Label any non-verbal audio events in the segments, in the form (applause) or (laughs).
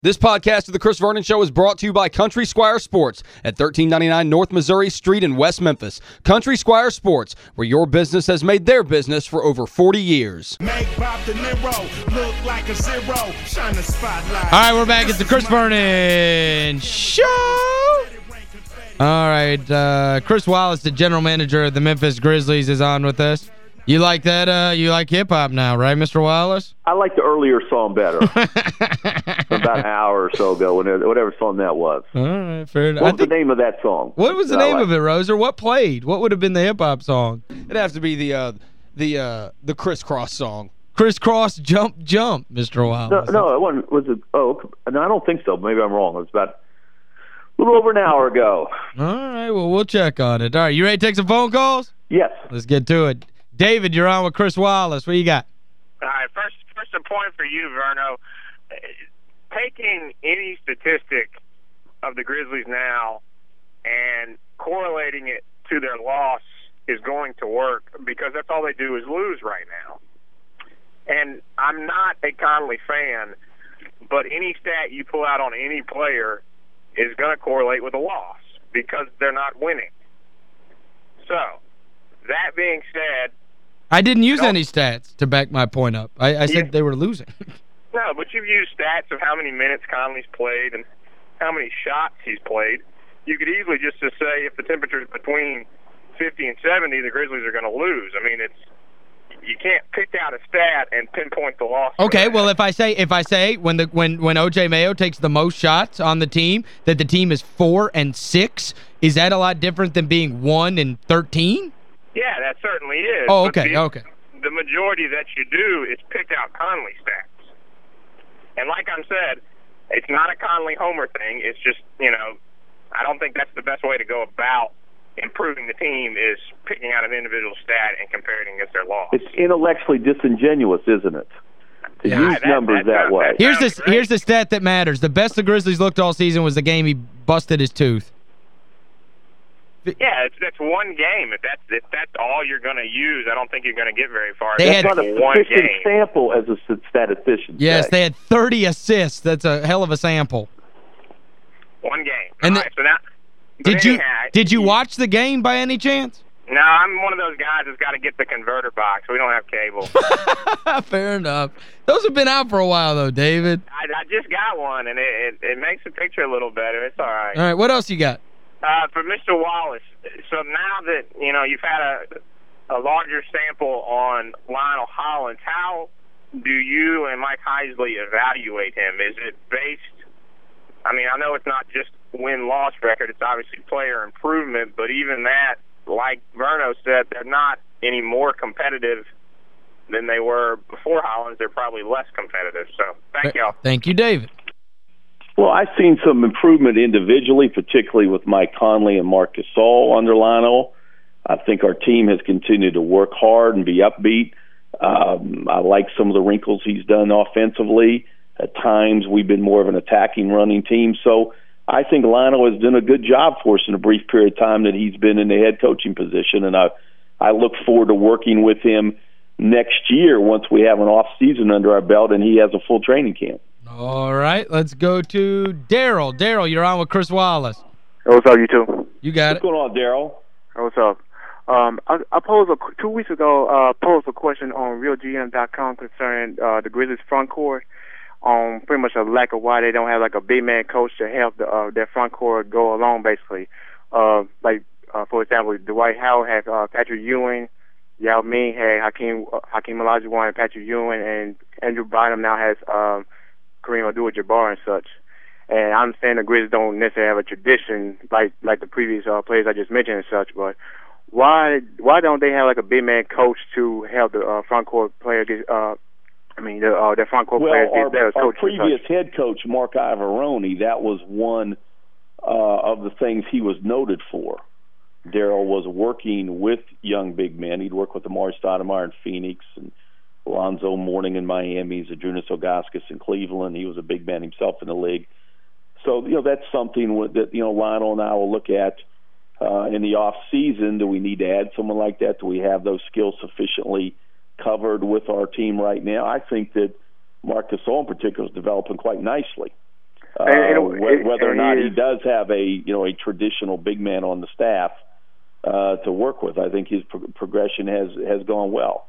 This podcast of The Chris Vernon Show is brought to you by Country Squire Sports at 1399 North Missouri Street in West Memphis. Country Squire Sports, where your business has made their business for over 40 years. Make Bob De Niro look like a zero. Shine the spotlight. All right, we're back. It's the Chris Vernon Show. All right, uh, Chris Wallace, the general manager of the Memphis Grizzlies, is on with us. You like that? Uh, you like hip-hop now, right, Mr. Wallace? I like the earlier song better. (laughs) About an hour or so ago, whatever song that was. All right, fair enough. What was the name of that song? What was the name like? of it, Roser? What played? What would have been the hip-hop song? It'd have to be the uh, the uh, the Kris Kross song. Kris Kross Jump Jump, Mr. Wallace. No, no it wasn't. Was it? Oh, no, I don't think so. Maybe I'm wrong. It was about a little over an hour ago. All right, well, we'll check on it. All right, you ready to take some phone calls? Yes. Let's get to it. David, you're on with Chris Wallace. What you got? All right, first, first a point for you, Verno. Uh, taking any statistic of the Grizzlies now and correlating it to their loss is going to work because that's all they do is lose right now. And I'm not a Conley fan, but any stat you pull out on any player is going to correlate with a loss because they're not winning. So, that being said, I didn't use any stats to back my point up. I, I said yeah. they were losing. (laughs) no, but you've used stats of how many minutes Conley's played and how many shots he's played. You could easily just to say if the temperature is between 50 and 70, the Grizzlies are going to lose. I mean, it's you can't pick out a stat and pinpoint the loss. Okay, well if I say if I say when the when when OJ Mayo takes the most shots on the team that the team is 4 and 6, is that a lot different than being 1 and 13? Yeah, that certainly is. Oh, okay, the, okay. The majority that you do is pick out Conley stats. And like I said, it's not a Conley homer thing. It's just, you know, I don't think that's the best way to go about improving the team is picking out an individual stat and comparing against their loss. It's intellectually disingenuous, isn't it? To yeah, use that, numbers that, that, way. Here's the, here's the stat that matters. The best the Grizzlies looked all season was the game he busted his tooth. Yeah, it's that's one game. If that's if that's all you're going to use, I don't think you're going to get very far. They that's had not a one game. sample as a statistician. Yes, say. they had 30 assists. That's a hell of a sample. One game. And the, right, so now, did you did you watch the game by any chance? No, I'm one of those guys that's got to get the converter box. We don't have cable. (laughs) Fair enough. Those have been out for a while, though, David. I, I just got one, and it, it, it makes the picture a little better. It's all right. All right, what else you got? Uh, for Mr. Wallace, so now that you know you've had a, a larger sample on Lionel Hollins, how do you and Mike Heisley evaluate him? Is it based? I mean, I know it's not just win-loss record; it's obviously player improvement. But even that, like Verno said, they're not any more competitive than they were before Hollins. They're probably less competitive. So, thank y'all. Thank you, David. Well, I've seen some improvement individually, particularly with Mike Conley and Marc Gasol under Lionel. I think our team has continued to work hard and be upbeat. Um, I like some of the wrinkles he's done offensively. At times, we've been more of an attacking, running team. So I think Lionel has done a good job for us in a brief period of time that he's been in the head coaching position, and I I look forward to working with him next year once we have an off season under our belt and he has a full training camp. All right, let's go to Daryl. Daryl, you're on with Chris Wallace. Hey, what's up, you two? You got what's it. What's going on, Daryl? Hey, what's up? Um, I, I posed a, two weeks ago, uh, posed a question on RealGM.com concerning uh, the Grizzlies front court on pretty much a lack of why they don't have like a big man coach to help the, uh, their front court go along, basically. Uh, like, uh, for example, Dwight Howard has uh, Patrick Ewing, Yao Ming had Hakeem uh, Hakeem Olajuwon and Patrick Ewing, and Andrew Bynum now has um, Kareem Abdul-Jabbar and such. And I'm saying the Grizzlies don't necessarily have a tradition like like the previous uh, players I just mentioned and such, but why why don't they have like a big man coach to help the uh, front court player get uh I mean the uh, their front court well, players our, get better our previous head coach Marc Iavaroni that was one uh, of the things he was noted for. Daryl was working with young big men. He'd work with Amar'e Stoudemire in Phoenix and Alonzo Mourning in Miami, Zydrunas Ilgauskas in Cleveland. He was a big man himself in the league. So, you know, that's something that, you know, Lionel and I will look at uh, in the off season. Do we need to add someone like that? Do we have those skills sufficiently covered with our team right now? I think that Marc Gasol in particular is developing quite nicely. uh, And- and- wh- whether or not he he does have a you know a traditional big man on the staff uh, to work with. I think his pro- progression has has gone well.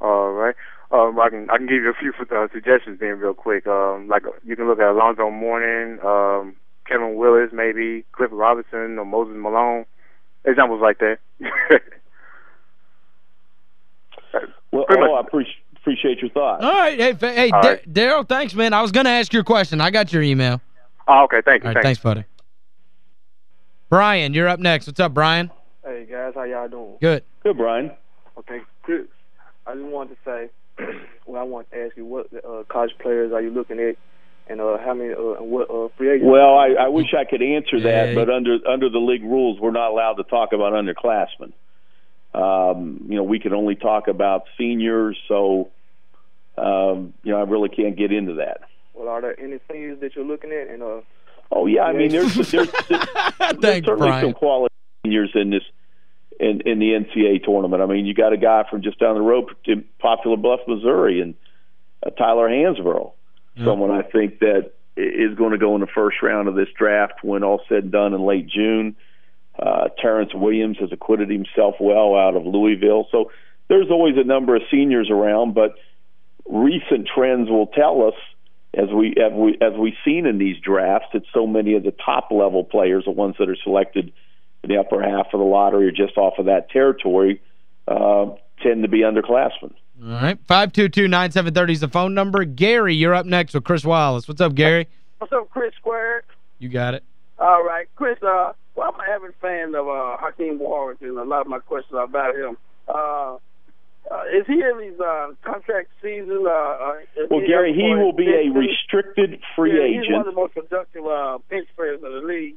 All right. Um, I can I can give you a few uh, suggestions then real quick. Um, like you can look at Alonzo Mourning, um, Kevin Willis, maybe Cliff Robinson or Moses Malone. Examples like that. (laughs) Well, oh, I much- appreciate appreciate your thoughts. All right. Hey, fa- hey All right. Daryl, thanks, man. I was going to ask your question. I got your email. oh, okay. Thank you. All right, thanks, buddy. Brian, you're up next. What's up, Brian? Hey guys, how y'all doing? Good. Good, Brian. Okay, Chris. I just wanted to say, (clears throat) well, I want to ask you what uh, college players are you looking at, and uh, how many, uh, and what uh, free agents? Well, I, I wish I could answer that, Yeah. but under under the league rules, we're not allowed to talk about underclassmen. Um, you know, we can only talk about seniors, so um, you know, I really can't get into that. Well, are there any seniors that you're looking at, and uh, Oh yeah, I mean, there's there's, there's, (laughs) there's Thanks, certainly Brian. some quality seniors in this in in the NCAA tournament. I mean, you got a guy from just down the road Poplar Bluff, Missouri, and uh, Tyler Hansbrough, someone I think that is going to go in the first round of this draft when all said and done in late June. Uh, Terrence Williams has acquitted himself well out of Louisville, so there's always a number of seniors around, but recent trends will tell us as we as we as we've seen in these drafts that so many of the top level players, the ones that are selected the upper half of the lottery or just off of that territory, uh, tend to be underclassmen. All right. 522-9730 is the phone number. Gary, you're up next with Chris Wallace. What's up, Gary? What's up, Chris Square? You got it. All right, Chris. Uh, well, I'm an avid fan of uh, Hakim Warrick, and a lot of my questions are about him. Uh, uh, is he in his uh, contract season? Uh, uh, is Well, Gary, he will be a restricted free yeah, He's one of the most productive uh, bench players in the league.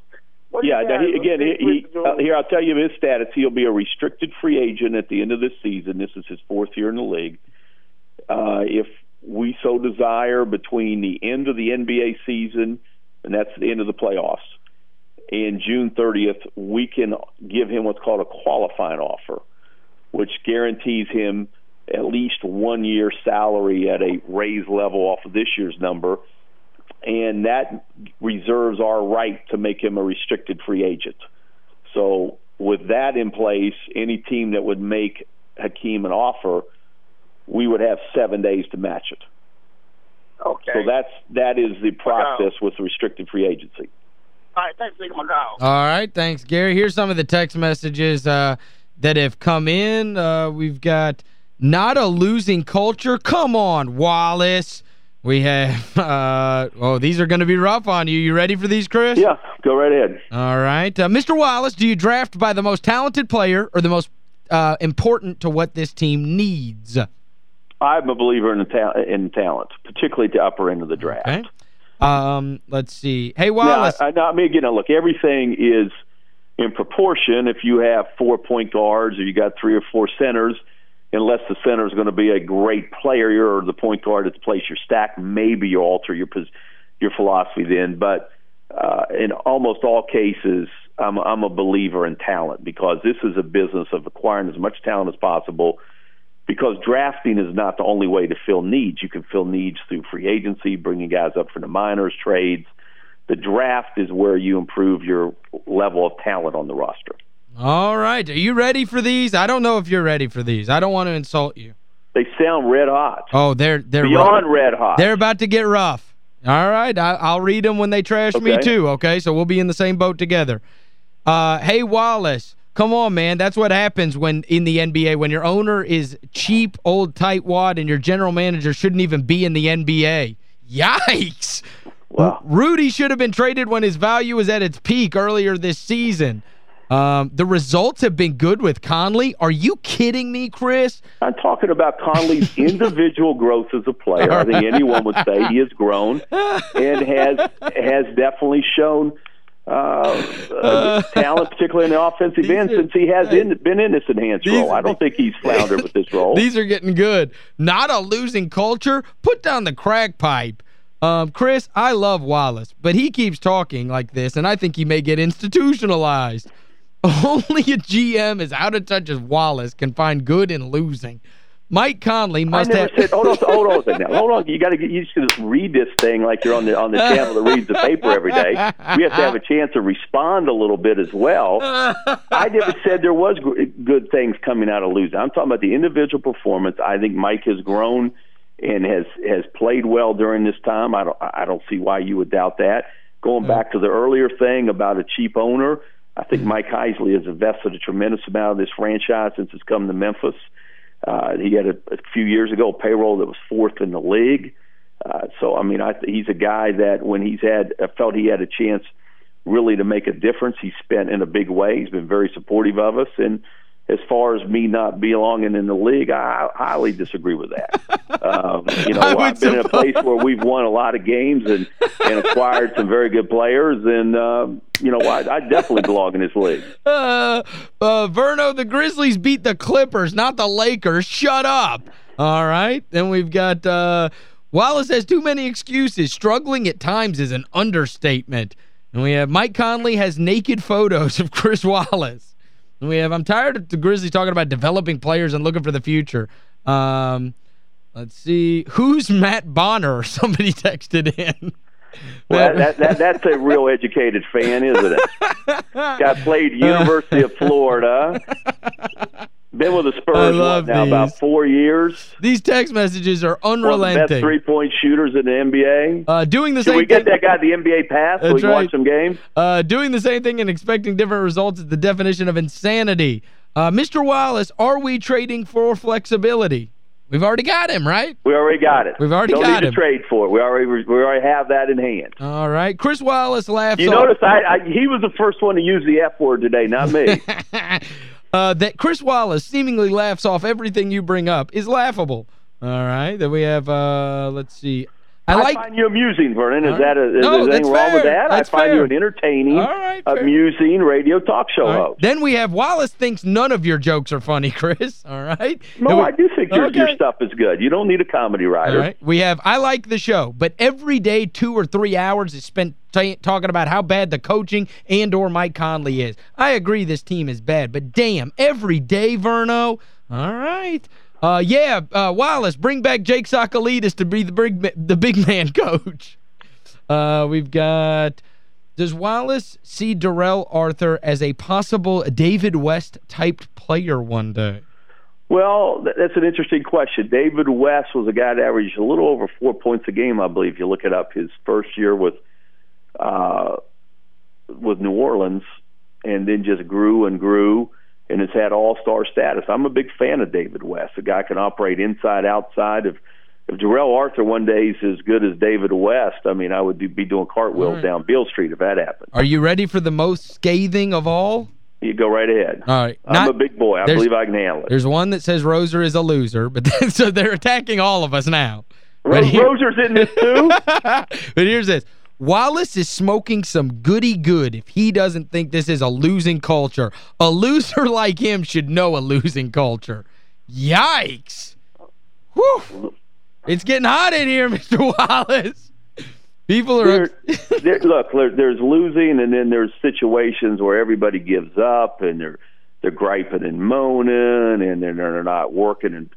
What Yeah, now he, again, he, he, uh, here I'll tell you his status. He'll be a restricted free agent at the end of this season. This is his fourth year in the league. Uh, if we so desire, between the end of the NBA season and that's the end of the playoffs, and June 30th, we can give him what's called a qualifying offer, which guarantees him at least one year salary at a raised level off of this year's number and that reserves our right to make him a restricted free agent. So, with that in place, any team that would make Hakim an offer, we would have seven days to match it. Okay. So that's that is the process with restricted free agency. All right, thanks for taking. All right, thanks, Gary. Here's some of the text messages uh, that have come in. Uh, we've got not a losing culture. Come on, Wallace. We have, (laughs) uh, oh, these are going to be rough on you. You ready for these, Chris? Yeah, go right ahead. All right. Uh, Mr. Wallace, do you draft by the most talented player or the most uh, important to what this team needs? I'm a believer in the ta- in talent, particularly at the upper end of the draft. Okay. Um, let's see. Hey, Now, Wallace. I, I, I mean, again, look, everything is in proportion. If you have four point guards or you got three or four centers, unless the center is going to be a great player or the point guard at the place you're stacked, maybe you alter your your philosophy then. But uh, in almost all cases, I'm, I'm a believer in talent because this is a business of acquiring as much talent as possible. Because drafting is not the only way to fill needs. You can fill needs through free agency, bringing guys up from the minors, trades. The draft is where you improve your level of talent on the roster. All right. Are you ready for these? I don't know if you're ready for these. I don't want to insult you. They sound red hot. Oh, they're they're Beyond rough. red hot. They're about to get rough. All right, I, I'll read them when they trash me too, okay? So we'll be in the same boat together. Uh, hey, Wallace, come on, man. That's what happens when in the NBA, when your owner is cheap, old tightwad, and your general manager shouldn't even be in the NBA. Yikes! Wow. Rudy should have been traded when his value was at its peak earlier this season. Um, the results have been good with Conley. Are you kidding me, Chris? I'm talking about Conley's (laughs) individual growth as a player. I think anyone would say he has grown and has has definitely shown uh, uh, talent, particularly in the offensive end, are- since he has in, been in this enhanced role. I don't think he's floundered with this role. These are getting good. Not a losing culture. Put down the crack pipe. Um, Chris, I love Wallace, but he keeps talking like this, and I think he may get institutionalized. (laughs) Only a GM as out of touch as Wallace can find good in losing. Mike Conley must I never have... said, hold on, hold on a second now. Hold on. You got to get used to read this thing like you're on the on the channel that reads the paper every day. We have to have a chance to respond a little bit as well. I never said there was good things coming out of losing. I'm talking about the individual performance. I think Mike has grown and has has played well during this time. I don't I don't see why you would doubt that. Going mm. back to the earlier thing about a cheap owner, I think Mike Heisley has invested a tremendous amount of this franchise since it's come to Memphis. Uh, he had a, a few years ago a payroll that was fourth in the league. Uh, so I mean, I, he's a guy that when he's had I felt he had a chance really to make a difference, he spent in a big way. He's been very supportive of us, and as far as me not belonging in the league, I highly disagree with that. um, (laughs) you know, I've been in a place where we've won a lot of games and, and acquired some very good players, and um, you know, I, I definitely belong in this league. (laughs) Uh, uh, Verno, the Grizzlies beat the Clippers, not the Lakers. Shut up. All right. Then we've got uh, Wallace has too many excuses. Struggling at times is an understatement. And we have Mike Conley has naked photos of Chris Wallace. We have I'm tired of the Grizzlies talking about developing players and looking for the future. Um, let's see. Who's Matt Bonner? (laughs) Somebody texted in. Well, that, that, that's a real educated fan, isn't it? (laughs) Got played University of Florida. Been with the Spurs what, now these. about four years. These text messages are One of the unrelenting. best three-point shooters in the NBA. Uh, doing the Should same we get thing, that guy the NBA pass so we right. watch some games? uh, doing the same thing and expecting different results is the definition of insanity. Uh, Mr. Wallace, are we trading for flexibility? We've already got him, right? We already got it. We've already Don't got need to trade for it. We already we already have that in hand. All right. Chris Wallace laughs You notice I, I he was the first one to use the F word today, not me. (laughs) uh, that Chris Wallace seemingly laughs off everything you bring up is laughable. All right. Then we have, uh, let's see. I I like... find you amusing, Vernon. Is All that a, is No, anything wrong with that? That's I find fair. you an entertaining, right, amusing radio talk show right. host. Then we have Wallace thinks none of your jokes are funny, (laughs) Chris. All right. No, we- I do think your, your stuff is good. You don't need a comedy writer. right. We have I like the show, but every day two or three hours is spent talking about how bad the coaching and or Mike Conley is. I agree this team is bad, but damn, every day, Verno. All right. Uh, yeah, uh, Wallace, bring back Jake Tsakalidis to be the big, the big man (laughs) coach. Uh, we've got... Does Wallace see Darrell Arthur as a possible David West-typed player one day? Well, that's an interesting question. David West was a guy that averaged a little over four points a game, I believe. If you look it up. His first year with uh, with New Orleans, and then just grew and grew, and has had All Star status. I'm a big fan of David West. The guy can operate inside, outside. If if Darrell Arthur one day is as good as David West, I mean, I would be doing cartwheels right. down Beale Street if that happened. Are you ready for the most scathing of all? You go right ahead. All right. I'm Not- a big boy. I believe I can handle it. There's one that says Roser is a loser, but then, (laughs) so they're attacking all of us now. Ro- Roser's in this too. (laughs) but here's this. Wallace is smoking some goody good if he doesn't think this is a losing culture. A loser (laughs) like him should know a losing culture. Yikes. Whew. It's getting hot in here, (laughs) Mr. Wallace. People are... there, (laughs) there, look, there, there's losing, and then there's situations where everybody gives up, and they're they're griping and moaning, and then they're not working in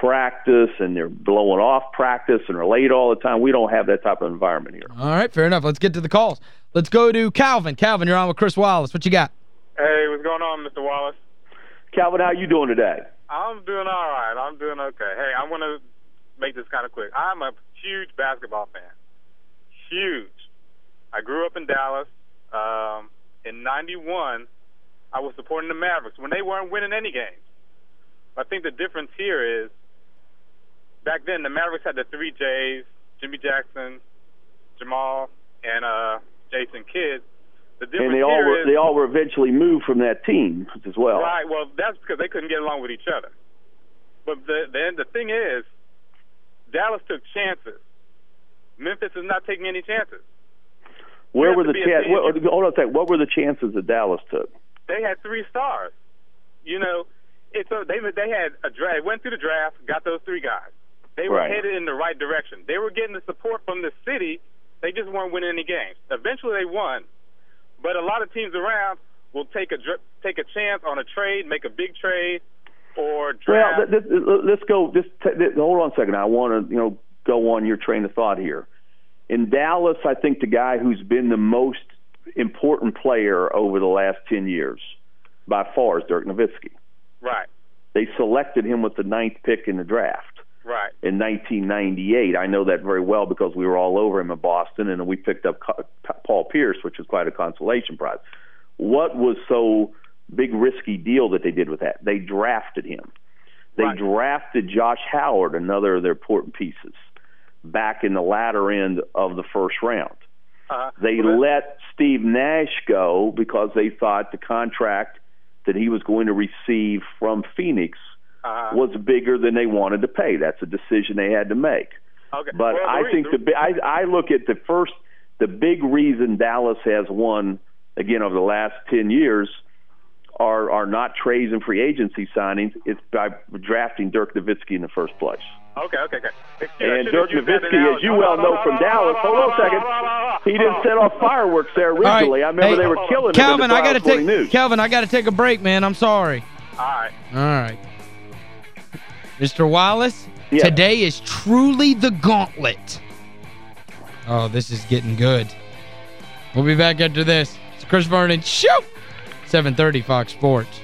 practice, and they're blowing off practice, and are late all the time. We don't have that type of environment here. All right, fair enough. Let's get to the calls. Let's go to Calvin. Calvin, you're on with Chris Wallace. What you got? Hey, what's going on, Mr. Wallace? Calvin, how you doing today? I'm doing all right. I'm doing okay. Hey, I'm going to make this kind of quick. I'm a huge basketball fan. Huge. I grew up in Dallas. Um, in '91, I was supporting the Mavericks when they weren't winning any games. I think the difference here is back then the Mavericks had the three J's: Jimmy Jackson, Jamal, and uh, Jason Kidd. The difference And they all were is- they all were eventually moved from that team as well. Right. Well, that's because they couldn't get along with each other. But the then the thing is, Dallas took chances. Memphis is not taking any chances. Where were the chances? Hold on a second. What were the chances that Dallas took? They had three stars. You know, it's a, they they had a draft. Went through the draft, got those three guys. They were Right. headed in the right direction. They were getting the support from the city. They just weren't winning any games. Eventually, they won. But a lot of teams around will take a take a chance on a trade, make a big trade, or Well, draft? th- let's go. Just hold on a second. I want to, you know, go on your train of thought here. In Dallas, I think the guy who's been the most important player over the last ten years, by far, is Dirk Nowitzki. right, They selected him with the ninth pick in the draft right. in 1998. I know that very well because we were all over him in Boston, and we picked up Paul Pierce, which was quite a consolation prize. What was so big risky deal that they did with that? They drafted him. They Right. drafted Josh Howard, another of their important pieces, back in the latter end of the first round. Uh-huh. They Well, let Steve Nash go because they thought the contract that he was going to receive from Phoenix uh-huh. was bigger than they wanted to pay. That's a decision they had to make. okay. But well, I the think the reason- I, I look at the first the big reason Dallas has won again over the last ten years are are not trades and free agency signings. It's by drafting Dirk Nowitzki in the first place. Okay, okay, okay. Excuse- And Dirk used that Nowitzki, as you well know from Dallas, hold on a second. He didn't set off fireworks there originally. I remember Hey, they were killing Calvin, him in the I got to take News. Calvin, I got to take a break, man. I'm sorry. All right. All right. Mr. Wallace, Yeah. today is truly the gauntlet. Oh, this is getting good. We'll be back after this. It's Chris Vernon. Shoot! 730 Fox Sports.